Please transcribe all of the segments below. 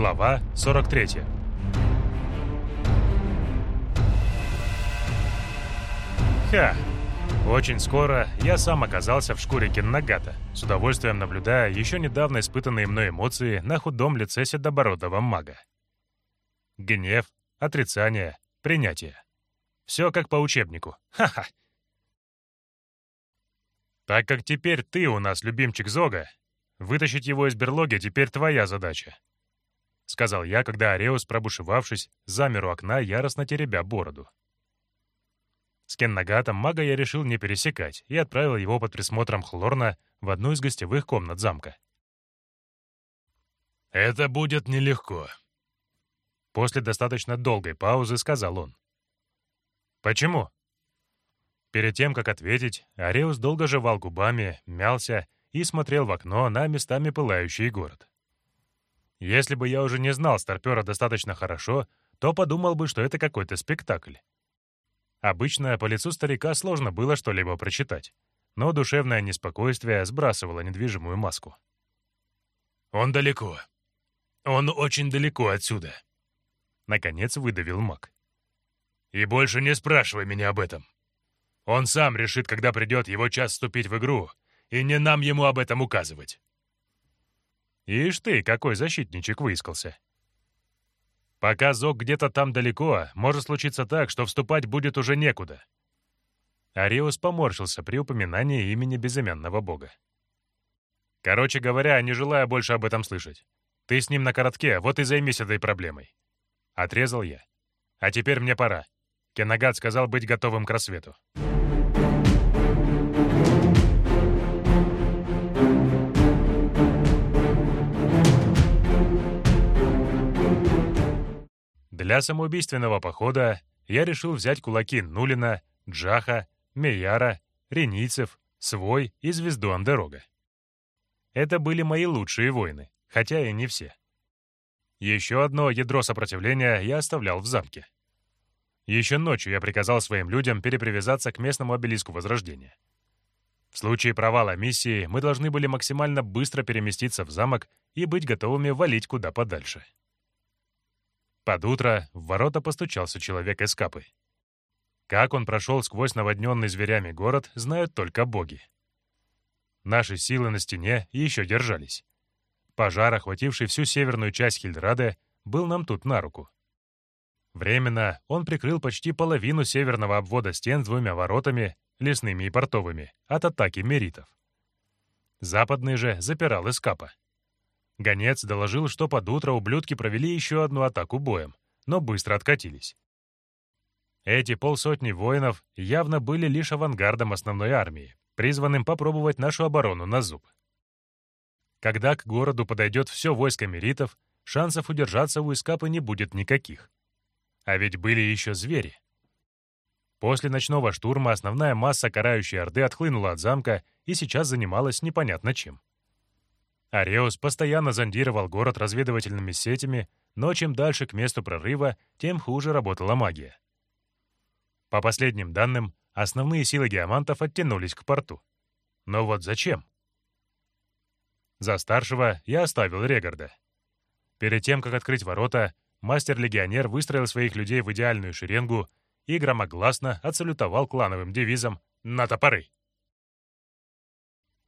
Глава 43 Ха! Очень скоро я сам оказался в шкуре Кеннагата, с удовольствием наблюдая еще недавно испытанные мной эмоции на худом лице седобородого мага. Гнев, отрицание, принятие. Все как по учебнику. Ха-ха! Так как теперь ты у нас любимчик Зога, вытащить его из берлоги теперь твоя задача. Сказал я, когда Ареус, пробушевавшись, замер у окна, яростно теребя бороду. С Кеннагатом мага я решил не пересекать и отправил его под присмотром Хлорна в одну из гостевых комнат замка. «Это будет нелегко», — после достаточно долгой паузы сказал он. «Почему?» Перед тем, как ответить, Ареус долго жевал губами, мялся и смотрел в окно на местами пылающий город. Если бы я уже не знал старпера достаточно хорошо, то подумал бы, что это какой-то спектакль. Обычно по лицу старика сложно было что-либо прочитать, но душевное неспокойствие сбрасывало недвижимую маску. «Он далеко. Он очень далеко отсюда», — наконец выдавил маг. «И больше не спрашивай меня об этом. Он сам решит, когда придет его час вступить в игру, и не нам ему об этом указывать». «Ишь ты, какой защитничек выискался!» Пока Зог где-то там далеко, может случиться так, что вступать будет уже некуда. Ариус поморщился при упоминании имени безымянного бога. Короче говоря, не желая больше об этом слышать. Ты с ним на коротке, вот и займись этой проблемой. Отрезал я. А теперь мне пора. Кенагат сказал быть готовым к рассвету. Для самоубийственного похода я решил взять кулаки Нулина, Джаха, Меяра, Ренийцев, Свой и Звезду Андерога. Это были мои лучшие воины, хотя и не все. Еще одно ядро сопротивления я оставлял в замке. Еще ночью я приказал своим людям перепривязаться к местному обелиску Возрождения. В случае провала миссии мы должны были максимально быстро переместиться в замок и быть готовыми валить куда подальше. Под утро в ворота постучался человек из Капы. Как он прошел сквозь наводненный зверями город, знают только боги. Наши силы на стене еще держались. Пожар, охвативший всю северную часть Хильдраде, был нам тут на руку. Временно он прикрыл почти половину северного обвода стен двумя воротами, лесными и портовыми, от атаки меритов. Западный же запирал Эскапа. Гонец доложил, что под утро ублюдки провели еще одну атаку боем, но быстро откатились. Эти полсотни воинов явно были лишь авангардом основной армии, призванным попробовать нашу оборону на зуб. Когда к городу подойдет все войско меритов, шансов удержаться у Искапы не будет никаких. А ведь были еще звери. После ночного штурма основная масса карающей Орды отхлынула от замка и сейчас занималась непонятно чем. Ареус постоянно зондировал город разведывательными сетями, но чем дальше к месту прорыва, тем хуже работала магия. По последним данным, основные силы геомантов оттянулись к порту. Но вот зачем? За старшего я оставил Регарда. Перед тем, как открыть ворота, мастер-легионер выстроил своих людей в идеальную шеренгу и громогласно отсалютовал клановым девизом «На топоры!».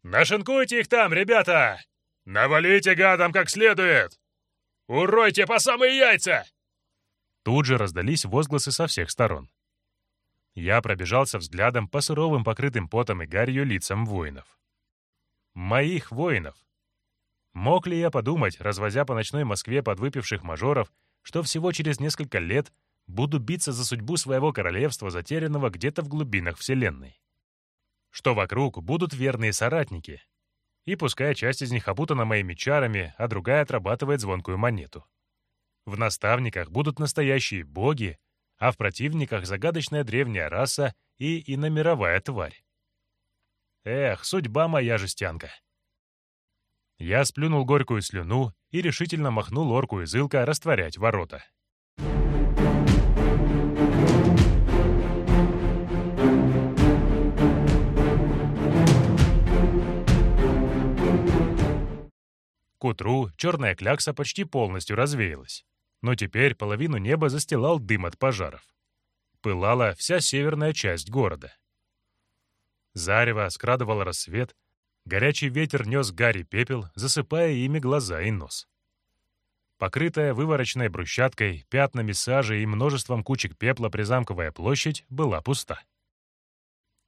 «Нашинкуйте их там, ребята!» «Навалите гадам как следует! Уройте по самые яйца!» Тут же раздались возгласы со всех сторон. Я пробежался взглядом по суровым покрытым потом и гарью лицам воинов. Моих воинов! Мог ли я подумать, развозя по ночной Москве подвыпивших мажоров, что всего через несколько лет буду биться за судьбу своего королевства, затерянного где-то в глубинах Вселенной? Что вокруг будут верные соратники, и пускай часть из них опутана моими чарами, а другая отрабатывает звонкую монету. В наставниках будут настоящие боги, а в противниках загадочная древняя раса и иномировая тварь. Эх, судьба моя жестянка. Я сплюнул горькую слюну и решительно махнул орку из илка растворять ворота. Утру черная клякса почти полностью развеялась, но теперь половину неба застилал дым от пожаров. Пылала вся северная часть города. Зарево скрадывало рассвет, горячий ветер нес гарри пепел, засыпая ими глаза и нос. Покрытая выворочной брусчаткой, пятнами сажи и множеством кучек пепла призамковая площадь была пуста.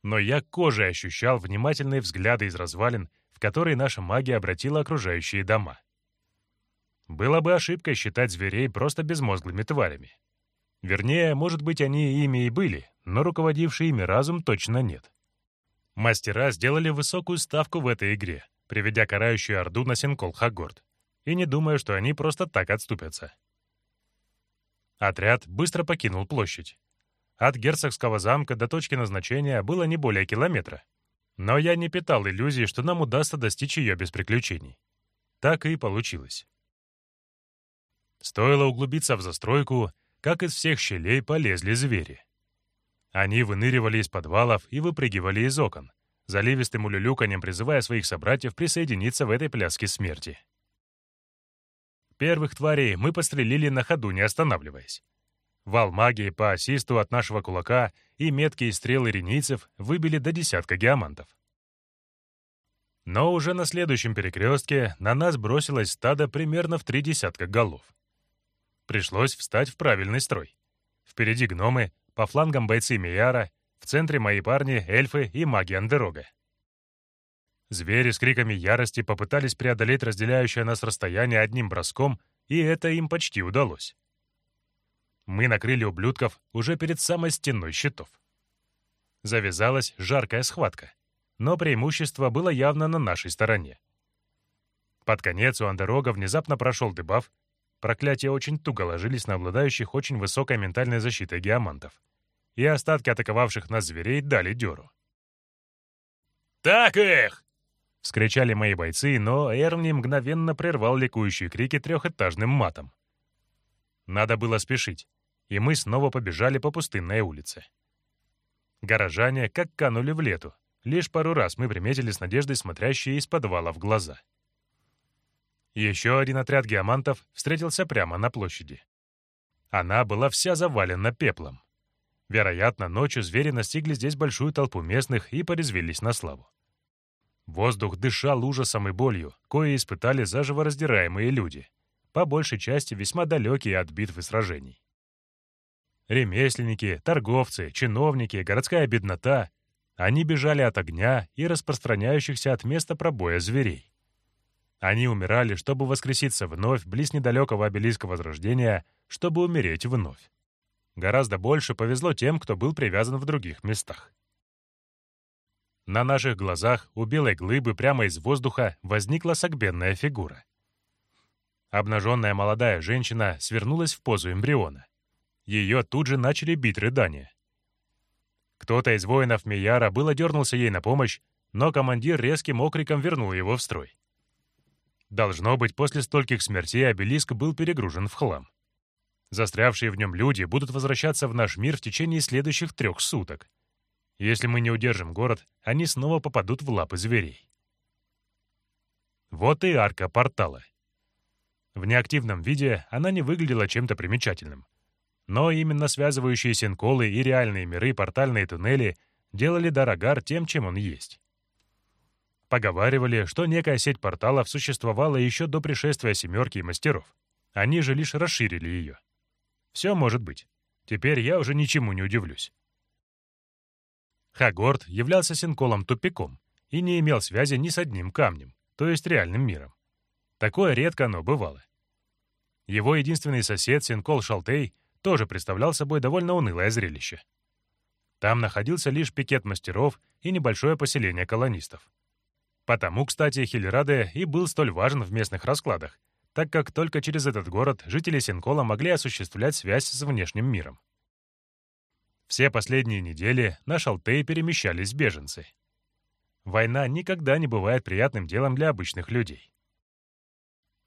Но я кожей ощущал внимательные взгляды из развалин, в которые наша магия обратила окружающие дома. Было бы ошибкой считать зверей просто безмозглыми тварями. Вернее, может быть, они ими и были, но руководивший ими разум точно нет. Мастера сделали высокую ставку в этой игре, приведя карающую Орду на Синкол Хагорд, и не думая, что они просто так отступятся. Отряд быстро покинул площадь. От герцогского замка до точки назначения было не более километра. Но я не питал иллюзий, что нам удастся достичь ее без приключений. Так и получилось. Стоило углубиться в застройку, как из всех щелей полезли звери. Они выныривали из подвалов и выпрыгивали из окон, заливистым улюлюканьем призывая своих собратьев присоединиться в этой пляске смерти. Первых тварей мы пострелили на ходу, не останавливаясь. Вал магии по ассисту от нашего кулака и меткие стрелы ренийцев выбили до десятка геомантов. Но уже на следующем перекрестке на нас бросилось стадо примерно в три десятка голов. Пришлось встать в правильный строй. Впереди гномы, по флангам бойцы Мияра, в центре мои парни, эльфы и маги Андерога. Звери с криками ярости попытались преодолеть разделяющее нас расстояние одним броском, и это им почти удалось. Мы накрыли ублюдков уже перед самой стеной щитов. Завязалась жаркая схватка, но преимущество было явно на нашей стороне. Под конец у Андерога внезапно прошел дебаф, Проклятия очень туго ложились на обладающих очень высокой ментальной защитой геомантов. И остатки атаковавших нас зверей дали дёру. «Так их!» — вскричали мои бойцы, но Эрни мгновенно прервал ликующие крики трехэтажным матом. Надо было спешить, и мы снова побежали по пустынной улице. Горожане как канули в лету. Лишь пару раз мы приметили с надеждой смотрящие из подвала в глаза. Еще один отряд геомантов встретился прямо на площади. Она была вся завалена пеплом. Вероятно, ночью звери настигли здесь большую толпу местных и порезвились на славу. Воздух дышал ужасом и болью, кое испытали заживо раздираемые люди, по большей части весьма далекие от битв и сражений. Ремесленники, торговцы, чиновники, городская беднота — они бежали от огня и распространяющихся от места пробоя зверей. Они умирали, чтобы воскреситься вновь близ недалекого обелиска Возрождения, чтобы умереть вновь. Гораздо больше повезло тем, кто был привязан в других местах. На наших глазах у белой глыбы прямо из воздуха возникла согбенная фигура. Обнаженная молодая женщина свернулась в позу эмбриона. Ее тут же начали бить рыдания. Кто-то из воинов Мияра было дернулся ей на помощь, но командир резким окриком вернул его в строй. Должно быть, после стольких смертей обелиск был перегружен в хлам. Застрявшие в нем люди будут возвращаться в наш мир в течение следующих трех суток. Если мы не удержим город, они снова попадут в лапы зверей. Вот и арка портала. В неактивном виде она не выглядела чем-то примечательным. Но именно связывающие синколы и реальные миры портальные туннели делали Дарагар тем, чем он есть. Поговаривали, что некая сеть порталов существовала еще до пришествия «семерки» и мастеров. Они же лишь расширили ее. Все может быть. Теперь я уже ничему не удивлюсь. Хагорд являлся синколом-тупиком и не имел связи ни с одним камнем, то есть реальным миром. Такое редко оно бывало. Его единственный сосед, Синкол Шалтей, тоже представлял собой довольно унылое зрелище. Там находился лишь пикет мастеров и небольшое поселение колонистов. Потому, кстати, Хильраде и был столь важен в местных раскладах, так как только через этот город жители Синкола могли осуществлять связь с внешним миром. Все последние недели на Шалтей перемещались беженцы. Война никогда не бывает приятным делом для обычных людей.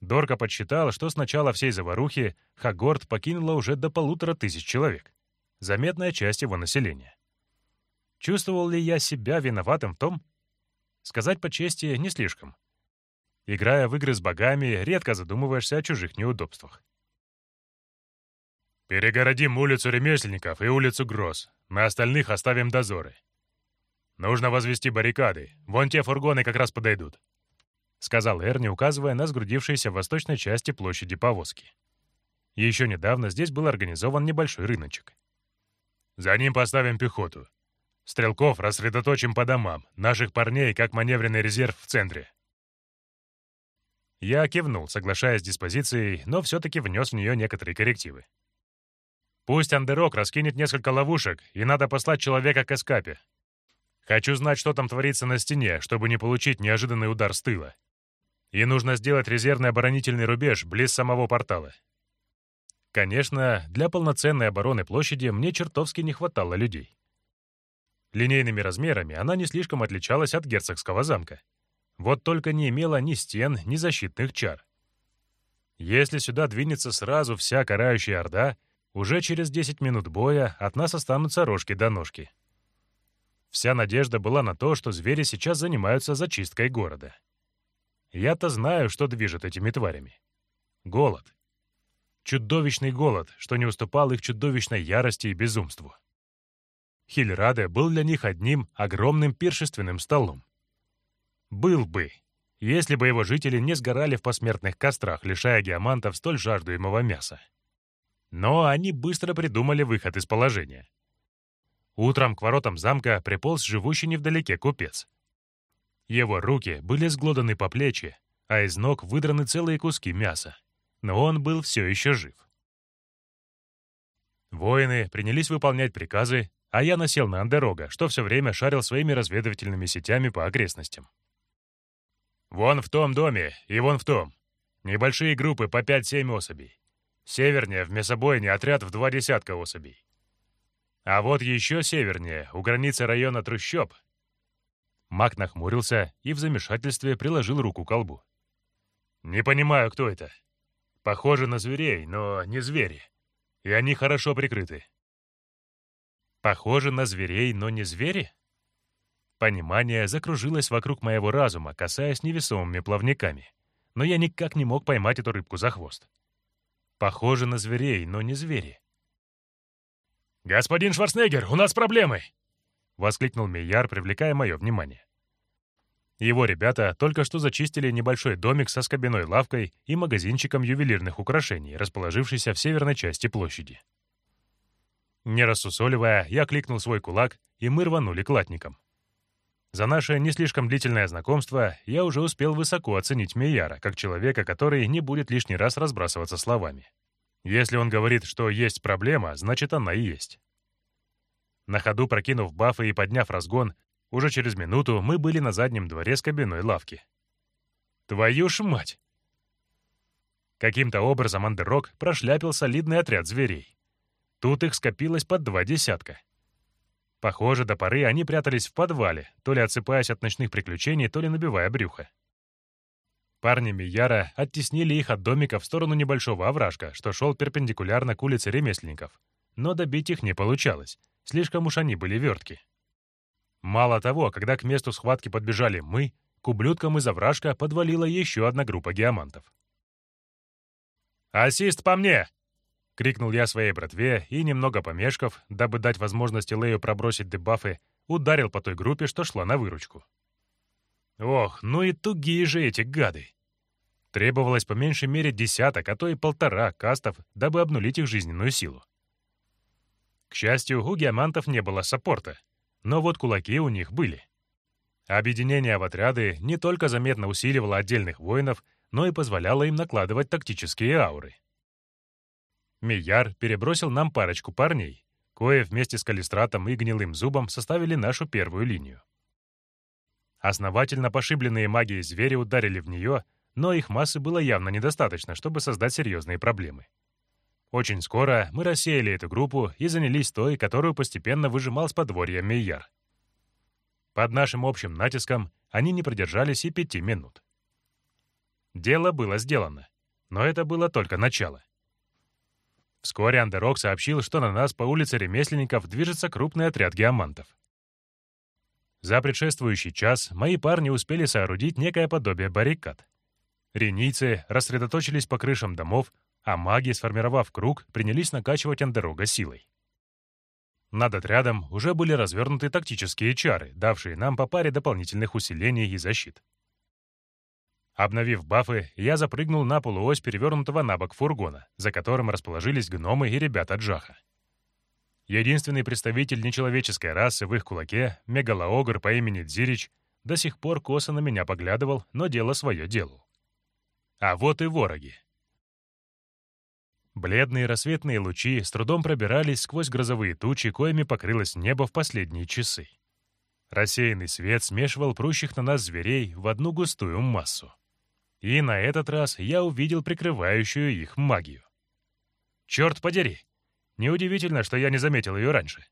Дорка подсчитал, что с начала всей заварухи Хагорд покинула уже до полутора тысяч человек, заметная часть его населения. Чувствовал ли я себя виноватым в том, Сказать по чести, не слишком. Играя в игры с богами, редко задумываешься о чужих неудобствах. «Перегородим улицу ремесленников и улицу Гроз. На остальных оставим дозоры. Нужно возвести баррикады. Вон те фургоны как раз подойдут», — сказал Эрни, указывая на сгрудившиеся в восточной части площади повозки. Еще недавно здесь был организован небольшой рыночек. «За ним поставим пехоту. Стрелков рассредоточим по домам, наших парней как маневренный резерв в центре». Я кивнул, соглашаясь с диспозицией, но все-таки внес в нее некоторые коррективы. Пусть Андерок раскинет несколько ловушек, и надо послать человека к эскапе. Хочу знать, что там творится на стене, чтобы не получить неожиданный удар с тыла. И нужно сделать резервный оборонительный рубеж близ самого портала. Конечно, для полноценной обороны площади мне чертовски не хватало людей. Линейными размерами она не слишком отличалась от герцогского замка. Вот только не имела ни стен, ни защитных чар. Если сюда двинется сразу вся карающая орда, уже через 10 минут боя от нас останутся рожки до ножки. Вся надежда была на то, что звери сейчас занимаются зачисткой города. Я-то знаю, что движет этими тварями. Голод. Чудовищный голод, что не уступал их чудовищной ярости и безумству. Хильраде был для них одним огромным пиршественным столом. Был бы, если бы его жители не сгорали в посмертных кострах, лишая геомантов столь жаждуемого мяса. Но они быстро придумали выход из положения. Утром к воротам замка приполз живущий невдалеке купец. Его руки были сглоданы по плечи, а из ног выдраны целые куски мяса. Но он был все еще жив. Воины принялись выполнять приказы, а я насел на Андерога, что все время шарил своими разведывательными сетями по окрестностям. «Вон в том доме и вон в том. Небольшие группы по 5-7 особей. Севернее, в мясобойне, отряд в два десятка особей. А вот еще севернее, у границы района трущоб. Мак нахмурился и в замешательстве приложил руку к колбу. «Не понимаю, кто это. Похоже на зверей, но не звери. И они хорошо прикрыты». «Похоже на зверей, но не звери?» Понимание закружилось вокруг моего разума, касаясь невесомыми плавниками. Но я никак не мог поймать эту рыбку за хвост. Похоже на зверей, но не звери. «Господин Шварценеггер, у нас проблемы!» — воскликнул Мейяр, привлекая мое внимание. Его ребята только что зачистили небольшой домик со скобяной лавкой и магазинчиком ювелирных украшений, расположившийся в северной части площади. Не рассусоливая, я кликнул свой кулак, и мы рванули к латникам. За наше не слишком длительное знакомство я уже успел высоко оценить Мейяра как человека, который не будет лишний раз разбрасываться словами. Если он говорит, что есть проблема, значит, она и есть. На ходу прокинув бафы и подняв разгон, уже через минуту мы были на заднем дворе с кабиной лавки. Твою ж мать! Каким-то образом Андерок прошляпил солидный отряд зверей. Тут их скопилось под два десятка. Похоже, до поры они прятались в подвале, то ли отсыпаясь от ночных приключений, то ли набивая брюхо. Парни Мияра оттеснили их от домика в сторону небольшого овражка, что шел перпендикулярно к улице ремесленников. Но добить их не получалось, слишком уж они были вертки. Мало того, когда к месту схватки подбежали мы, к ублюдкам из овражка подвалила еще одна группа геомантов. «Ассист по мне!» — крикнул я своей братве и, немного помешков, дабы дать возможность Лею пробросить дебафы, ударил по той группе, что шла на выручку. Ох, ну и тугие же эти гады! Требовалось по меньшей мере десяток, а то и полтора кастов, дабы обнулить их жизненную силу. К счастью, у геомантов не было саппорта, но вот кулаки у них были. Объединение в отряды не только заметно усиливало отдельных воинов, но и позволяло им накладывать тактические ауры. Мияр перебросил нам парочку парней, кое вместе с Калистратом и Гнилым Зубом составили нашу первую линию. Основательно пошибленные магией звери ударили в нее, но их массы было явно недостаточно, чтобы создать серьезные проблемы. Очень скоро мы рассеяли эту группу и занялись той, которую постепенно выжимал с подворья Мейяр. Под нашим общим натиском они не продержались и пяти минут. Дело было сделано, но это было только начало. Вскоре Андерок сообщил, что на нас по улице ремесленников движется крупный отряд геомантов. За предшествующий час мои парни успели соорудить некое подобие баррикад. Ренийцы рассредоточились по крышам домов, а маги, сформировав круг, принялись накачивать Андерога силой. Над отрядом уже были развернуты тактические чары, давшие нам по паре дополнительных усилений и защит. Обновив бафы, я запрыгнул на полуось перевернутого на бок фургона, за которым расположились гномы и ребята Джаха. Единственный представитель нечеловеческой расы в их кулаке, мегалоогр по имени Дзирич, до сих пор косо на меня поглядывал, но дело свое делал. А вот и вороги. Бледные рассветные лучи с трудом пробирались сквозь грозовые тучи, коими покрылось небо в последние часы. Рассеянный свет смешивал прущих на нас зверей в одну густую массу. И на этот раз я увидел прикрывающую их магию. Черт подери! Неудивительно, что я не заметил ее раньше.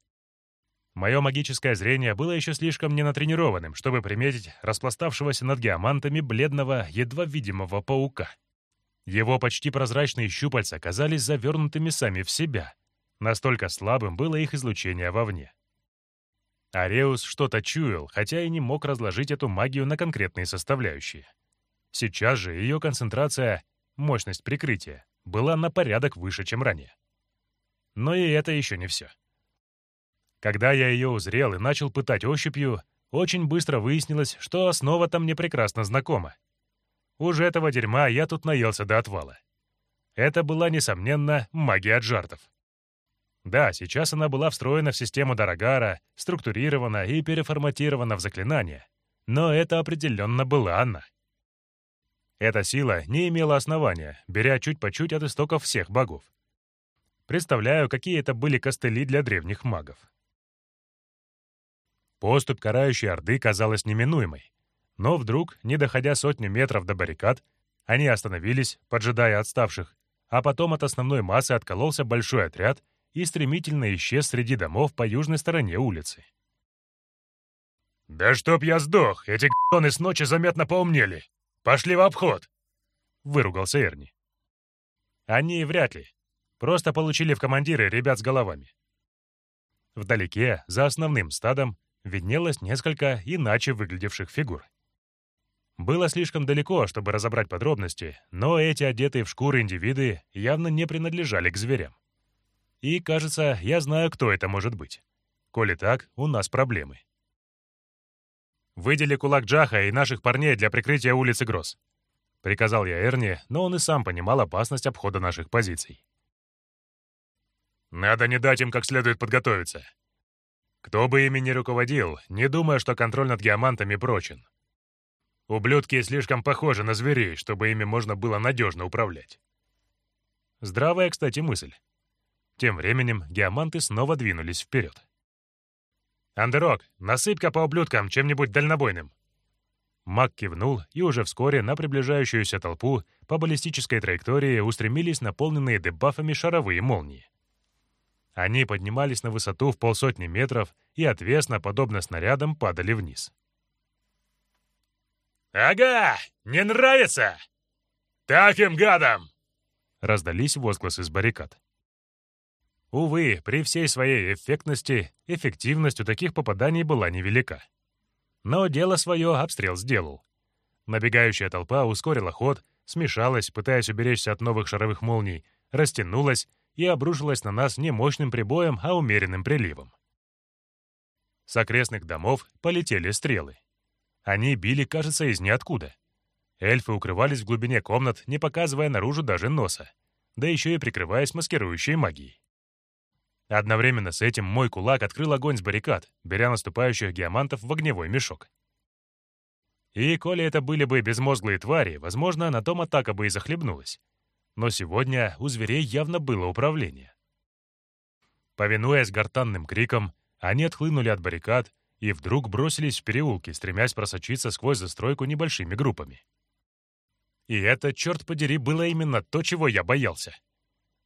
Мое магическое зрение было еще слишком ненатренированным, чтобы приметить распластавшегося над геомантами бледного, едва видимого паука. Его почти прозрачные щупальца казались завернутыми сами в себя. Настолько слабым было их излучение вовне. Ареус что-то чуял, хотя и не мог разложить эту магию на конкретные составляющие. Сейчас же ее концентрация, мощность прикрытия, была на порядок выше, чем ранее. Но и это еще не все. Когда я ее узрел и начал пытать ощупью, очень быстро выяснилось, что основа-то мне прекрасно знакома. Уже этого дерьма я тут наелся до отвала. Это была, несомненно, магия джартов. Да, сейчас она была встроена в систему Дорогара, структурирована и переформатирована в заклинание, но это определенно была она. Эта сила не имела основания, беря чуть по чуть от истоков всех богов. Представляю, какие это были костыли для древних магов. Поступ карающей Орды казалась неминуемой, но вдруг, не доходя сотни метров до баррикад, они остановились, поджидая отставших, а потом от основной массы откололся большой отряд и стремительно исчез среди домов по южной стороне улицы. «Да чтоб я сдох! Эти г***ны с ночи заметно поумнели! Пошли в обход!» — выругался Эрни. «Они вряд ли. Просто получили в командиры ребят с головами». Вдалеке, за основным стадом, виднелось несколько иначе выглядевших фигур. Было слишком далеко, чтобы разобрать подробности, но эти одетые в шкуры индивиды явно не принадлежали к зверям. И, кажется, я знаю, кто это может быть. Коли так, у нас проблемы. «Выдели кулак Джаха и наших парней для прикрытия улицы Гроз», — приказал я Эрни, но он и сам понимал опасность обхода наших позиций. «Надо не дать им как следует подготовиться. Кто бы ими ни руководил, не думая, что контроль над геомантами прочен. Ублюдки слишком похожи на зверей, чтобы ими можно было надежно управлять. Здравая, кстати, мысль. Тем временем геоманты снова двинулись вперед. «Андерок, насыпь-ка по ублюдкам чем-нибудь дальнобойным!» Мак кивнул, и уже вскоре на приближающуюся толпу по баллистической траектории устремились наполненные дебафами шаровые молнии. Они поднимались на высоту в полсотни метров и отвесно, подобно снарядам, падали вниз. «Ага! Не нравится? Так им, гадам!» Раздались возгласы с баррикад. Увы, при всей своей эффектности, эффективность у таких попаданий была невелика. Но дело свое обстрел сделал. Набегающая толпа ускорила ход, смешалась, пытаясь уберечься от новых шаровых молний, растянулась и обрушилась на нас не мощным прибоем, а умеренным приливом. С окрестных домов полетели стрелы. Они били, кажется, из ниоткуда. Эльфы укрывались в глубине комнат, не показывая наружу даже носа, да еще и прикрываясь маскирующей магией. Одновременно с этим мой кулак открыл огонь с баррикад, беря наступающих геомантов в огневой мешок. И коли это были бы безмозглые твари, возможно, на том атака бы и захлебнулась. Но сегодня у зверей явно было управление. Повинуясь гортанным крикам, они отхлынули от баррикад и вдруг бросились в переулки, стремясь просочиться сквозь застройку небольшими группами. И это, черт подери, было именно то, чего я боялся.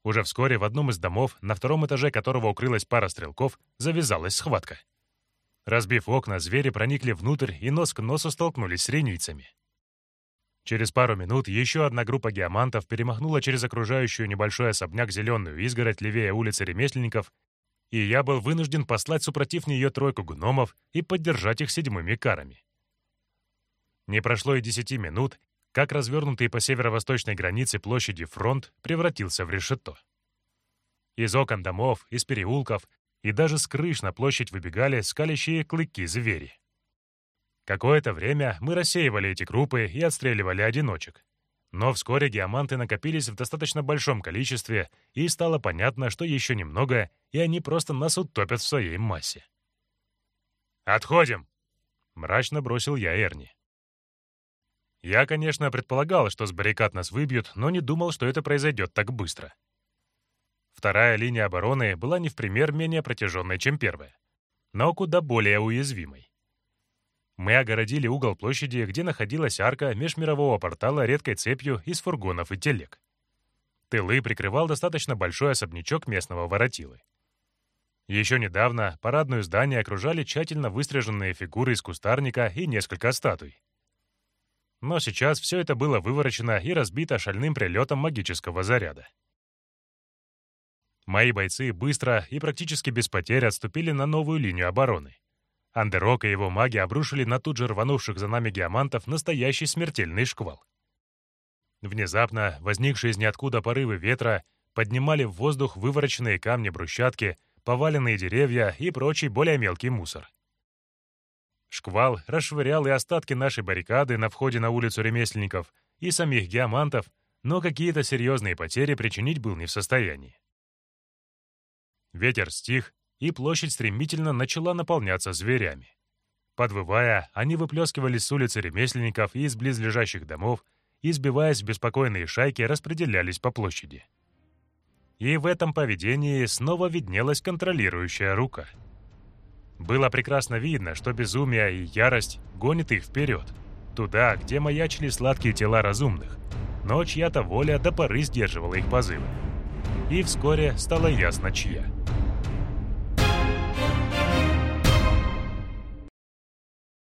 Уже вскоре в одном из домов, на втором этаже которого укрылась пара стрелков, завязалась схватка. Разбив окна, звери проникли внутрь и нос к носу столкнулись с ренийцами. Через пару минут еще одна группа геомантов перемахнула через окружающую небольшой особняк зеленую изгородь левее улицы ремесленников и я был вынужден послать супротив нее тройку гномов и поддержать их седьмыми карами. Не прошло и десяти минут, как развернутый по северо-восточной границе площади фронт превратился в решето. Из окон домов, из переулков и даже с крыш на площадь выбегали скалящие клыки звери. Какое-то время мы рассеивали эти группы и отстреливали одиночек. Но вскоре геоманты накопились в достаточно большом количестве, и стало понятно, что еще немного, и они просто нас утопят в своей массе. «Отходим!» — мрачно бросил я Эрни. Я, конечно, предполагал, что с баррикад нас выбьют, но не думал, что это произойдет так быстро. Вторая линия обороны была не в пример менее протяженной, чем первая, но куда более уязвимой. Мы огородили угол площади, где находилась арка межмирового портала редкой цепью из фургонов и телег. Тылы прикрывал достаточно большой особнячок местного воротилы. Еще недавно парадную здание окружали тщательно выстриженные фигуры из кустарника и несколько статуй. Но сейчас все это было выворочено и разбито шальным прилетом магического заряда. Мои бойцы быстро и практически без потерь отступили на новую линию обороны. Андерок и его маги обрушили на тут же рванувших за нами геомантов настоящий смертельный шквал. Внезапно возникшие из ниоткуда порывы ветра поднимали в воздух вывороченные камни брусчатки, поваленные деревья и прочий более мелкий мусор. Шквал расшвырял и остатки нашей баррикады на входе на улицу ремесленников, и самих геомантов, но какие-то серьезные потери причинить был не в состоянии. Ветер стих, и площадь стремительно начала наполняться зверями. Подвывая, они выплескивались с улицы ремесленников и из близлежащих домов, и, сбиваясь в беспокойные шайки, распределялись по площади. И в этом поведении снова виднелась контролирующая рука — было прекрасно видно, что безумие и ярость гонят их вперед, туда, где маячили сладкие тела разумных, но чья-то воля до поры сдерживала их позывы. И вскоре стало ясно, чья.